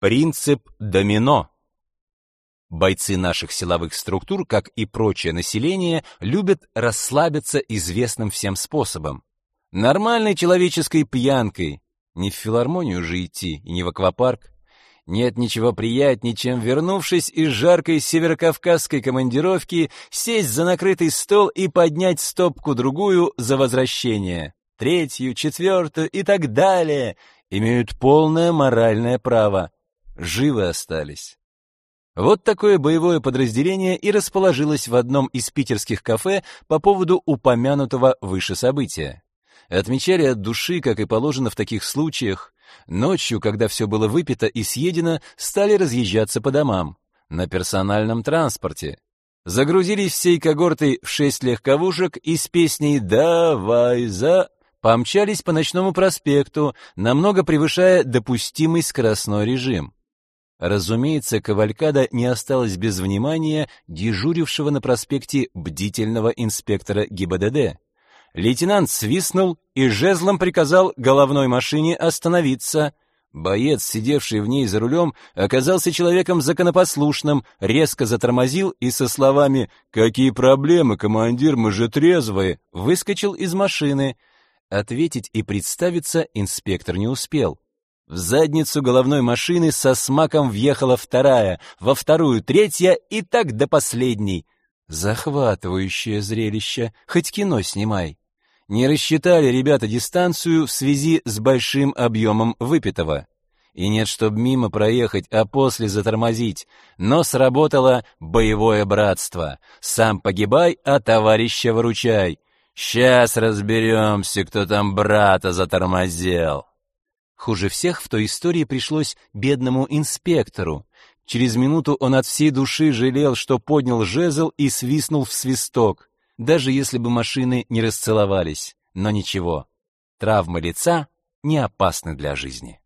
Принцип домино. Бойцы наших силовых структур, как и прочее население, любят расслабиться известным всем способом. Нормальной человеческой пьянкой. Не в филармонию же идти и не в аквапарк. Нет ничего приятнее, чем, вернувшись из жаркой северокавказской командировки, сесть за накрытый стол и поднять стопку-другую за возвращение. Третью, четвертую и так далее. Имеют полное моральное право живы остались. Вот такое боевое подразделение и расположилось в одном из питерских кафе по поводу упомянутого выше события. Отмечали от души, как и положено в таких случаях. Ночью, когда все было выпито и съедено, стали разъезжаться по домам. На персональном транспорте. Загрузились всей когортой в шесть легковушек и с песней «Давай за...» помчались по ночному проспекту, намного превышая допустимый скоростной режим. Разумеется, Кавалькада не осталась без внимания дежурившего на проспекте бдительного инспектора ГИБДД. Лейтенант свистнул и жезлом приказал головной машине остановиться. Боец, сидевший в ней за рулем, оказался человеком законопослушным, резко затормозил и со словами «Какие проблемы, командир, мы же трезвые!» выскочил из машины. Ответить и представиться инспектор не успел. В задницу головной машины со смаком въехала вторая, во вторую третья и так до последней. Захватывающее зрелище, хоть кино снимай. Не рассчитали ребята дистанцию в связи с большим объемом выпитого. И нет, чтоб мимо проехать, а после затормозить. Но сработало боевое братство. Сам погибай, а товарища выручай. Сейчас разберемся, кто там брата затормозил. Хуже всех в той истории пришлось бедному инспектору. Через минуту он от всей души жалел, что поднял жезл и свистнул в свисток, даже если бы машины не расцеловались. Но ничего, травмы лица не опасны для жизни.